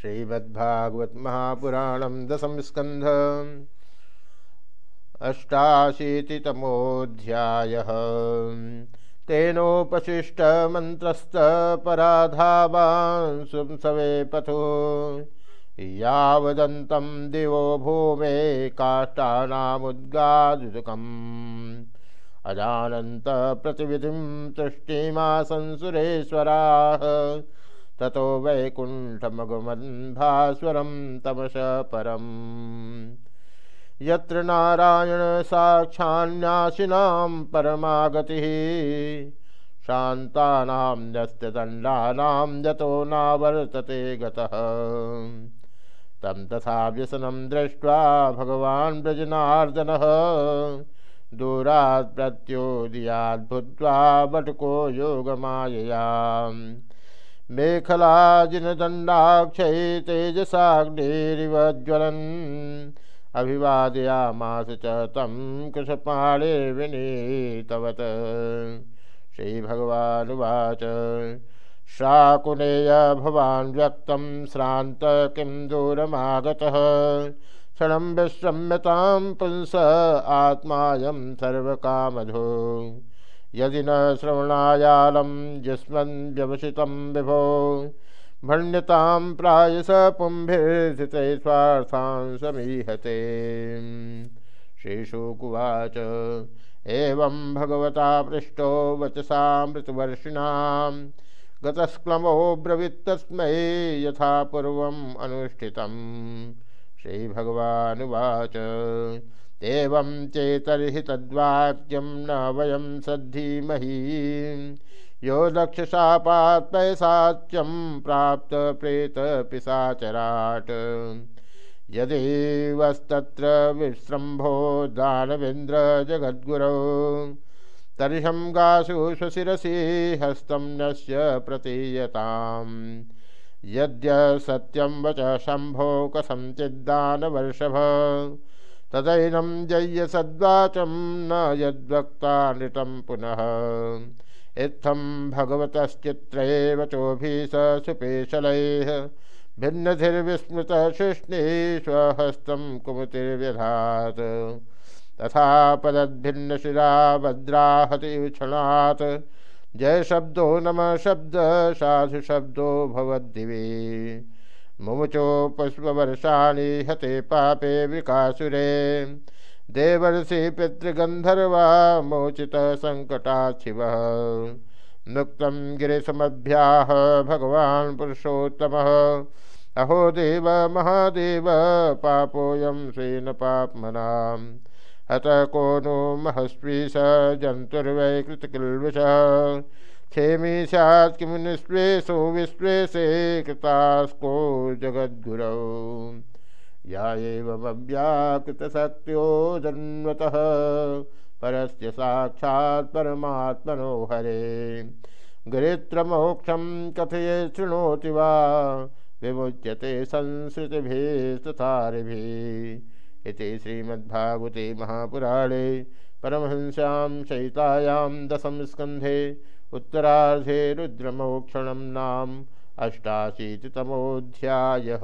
श्रीमद्भागवत महापुराण दशम स्कंध अष्टाशीतितमोऽध्याय। तेनोपशिष्ट मंत्रस्त पराधावांसुं पथो। यावदन्तं दिवो भूमे काष्ठानामुद्गादुदुकम् अजानन्त प्रतिविधिं तुष्टिमासंसुरेश्वराः ततो वैकुण्ठमगमन् भास्वरं तमस परम्। यत्र नारायणसाक्षान्यासिनां परमागतिः, शान्तानां न्यस्तदण्डानां यतो नावर्तते गतः। तं तथा व्यसनं दृष्ट्वा भगवान् व्रजनार्दनः, दूरात् प्रत्योदयाद्भूत्वा बटको योगमाययाम्। मेखलाजिनदण्डाक्षै तेजसाग्निरिव ज्वलन् अभिवादयामास च कृशपाणे विनीतवत्। श्रीभगवानुवाच। शाकुनेय भवान् व्यक्तं श्रान्त किं दूरमागतः। क्षणं विश्रम्यतां पुंस आत्मायं सर्वकामधो। यदि न श्रवणायालं युष्मन् व्यवसितं विभो। भण्यतां प्रायस पुंभिर्थिते स्वार्थान् समीहते। श्रीशुकुवाच एवं भगवता पृष्टो वचसामृतवर्षिणां गतस्क्लमो ब्रवीत्तस्मै यथा पूर्वम् अनुष्ठितम्। श्रीभगवानुवाच। एवं चेतर्हि तद्वाक्यं न वयं सद्धीमहि। यो दक्षशापात् पैसाच्यं प्राप्त प्रेतपिशाचराट् यदेवस्तत्र विश्रम्भो दानवेन्द्र जगद्गुरौ। तर्ह्यं गासु स्वशिरसि हस्तं नस्य प्रतीयताम्। यद्य सत्यम वच शम्भो कथञ्चिद्दानवर्षभ तदैनम जय्य सद्वाचम न यद्वक्ता नृतं पुनः। इत्थं भगवतश्चित्रे वचोभिः स सुपेशलैः। भिन्नधिर्विस्मृतशिष्णे स्वहस्तं कुमुतिर्व्यधात् तथा पदद्भिन्नशिरा भद्राहति क्षणात् जय शब्दो नम शब्द साधु शब्दो भवद्दिवे। मुमुचो पुष्पवर्षाणि हते पापे विकासुरे। देवर्षि पितृगन्धर्वा मोचित सङ्कटाशिवः नुक्तं गिरिसमभ्याह भगवान् पुरुषोत्तमः। अहो देव, महादेव, पापोऽयं स्वेन पाप्मनाम्। हत को नो महस्वी स जन्तुर्वैकृतकिल्विषः क्षेमी स्यात् किं निःश्वेषो विश्वेशे कृतास्को जगद्गुरौ। या एवमव्याकृतशक्त्यो जन्मतः परस्य साक्षात् परमात्मनो हरे। गिरित्रमोक्षं कथये शृणोति वा, विमुच्यते संस्कृतिभिः तथारिभिः। इति श्रीमद्भागवते महापुराणे परमहंस्यां सहितायां दशम स्कन्धे उत्तरार्धे रुद्रमोक्षणं नाम अष्टाशीतितमोऽध्यायः।